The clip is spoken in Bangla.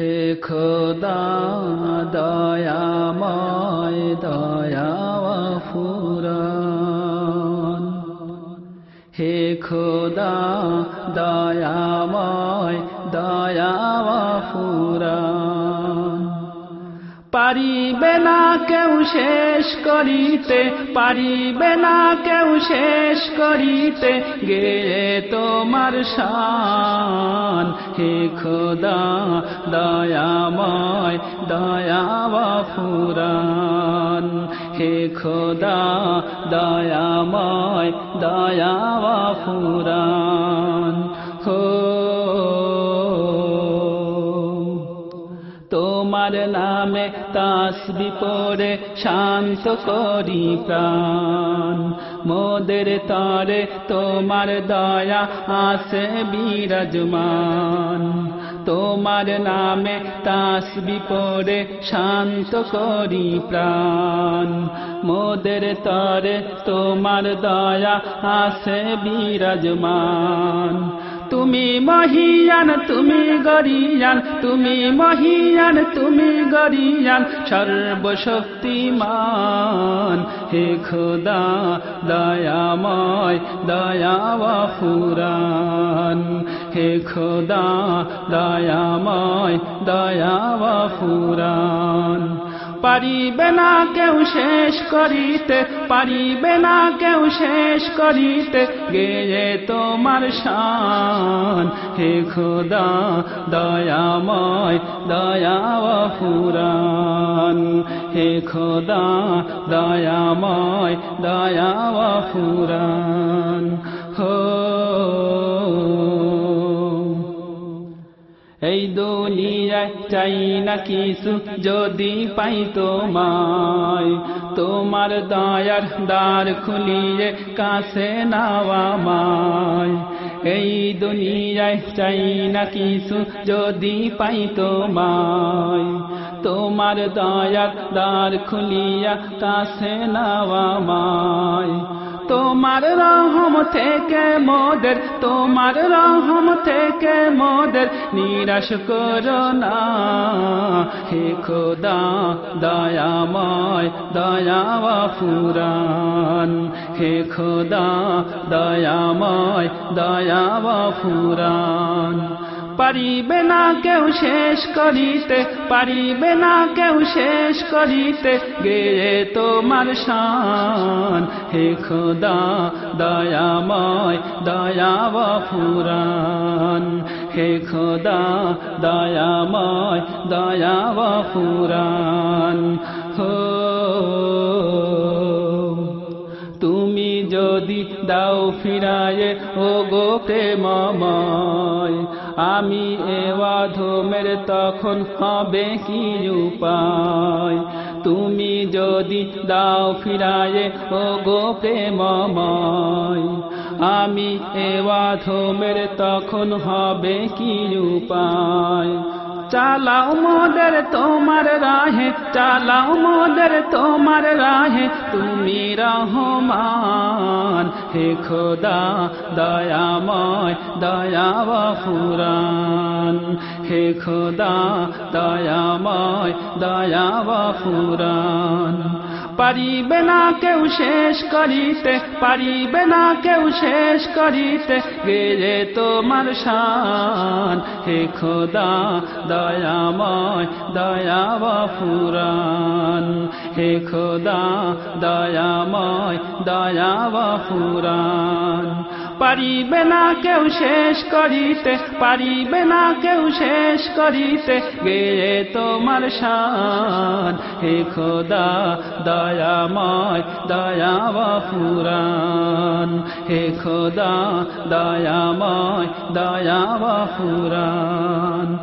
হে খোদা দয়াময় দয়া ফুরান হে খোদা দয়াময় দয়া ফুরান পারিবে না কেউ শেষ করিতে, পারিবে না কেউ শেষ করিতে গে তোমার শান। হে খোদা, দয়াময় দয়াবা ফুরান হে খোদা, দয়াময় দয়াবা ফুরান হো তোমার নামে তাসবি পড়ে, শান্ত করি প্রাণ। মোদের তরে তোমার দয়া আসে বিরাজমান। তোমার নামে তাসবি পড়ে, শান্ত করি প্রাণ। মোদের তরে তোমার দয়া আসে বিরাজমান। তুমি মহিয়ান, তুমি গরিয়ান, তুমি মহিয়ান, তুমি গরিয়ান, সর্বশক্তিমান, হে খোদা দয়াময় দয়াওয়া ফুরান হে খোদা দয়াময় দয়াওয়া ফুরান পারিবে না কেউ শেষ করিতে, পারিবে না কেউ শেষ করিতে, গেয়ে তোমার শান। হে খোদা, দয়াময় দয়াওয়া ফুরান। হে খোদা, দয়াময় দয়াওয়া ফুরান। চাই না কিছু যদি পাই তোমায়। তোমার দয়ার দ্বার খুলিয়ে কাছে নাওয়া মায় এই দুনিয়ায় চাই না কিছু যদি পাই তোমায়। তোমার দয়ার দ্বার খুলিয়া কাছে নাওয়া তোমার রহম থেকে মোদের, তোমার রহম থেকে মোদের নিরাশ করো না। হে খোদা, দয়াময় দয়াওয়া ফুরান হে খোদা, দয়াময় ফুরান। পারিবে না কেউ শেষ করিতে, পারিবে না কেউ শেষ করিতে গে তোমার শান। হে খোদা, দয়াময়, দয়াবা ফুরান। হে খোদা, দয়াময়, দয়াবা ফুরান। হো দাও ফিরায়ে ও গো প্রেমময়। আমি এওয়া ধোমের তখন হবে কি উপায়? তুমি যদি দাও ফিরায়ে ও গো প্রেমময়। আমি এওয়া ধোমের তখন হবে কি উপায়? চালাও মোদের তোমার রাহে, চালাও মোদের তোমার রাহে, তুমি রহমান, হে খোদা দয়াময় দয়া ফুরান হে খোদা দয়াময় দয়া ফুরান পারিবে না কেউ শেষ করিতে, পারিবে না কেউ শেষ করিতে। গেলে তোমার শান, হে খোদা, দয়াময় দয়াবা ফুরান হে খোদা, দয়াময় দয়াবা ফুরান পারিবে না কেউ শেষ করিতে, পারিবে না কেউ শেষ করিতে। গে তোমার শান, হে খোদা, দয়াময় দয়া ফুরান। হে খোদা, দয়াময়, দয়াবা ফুরান।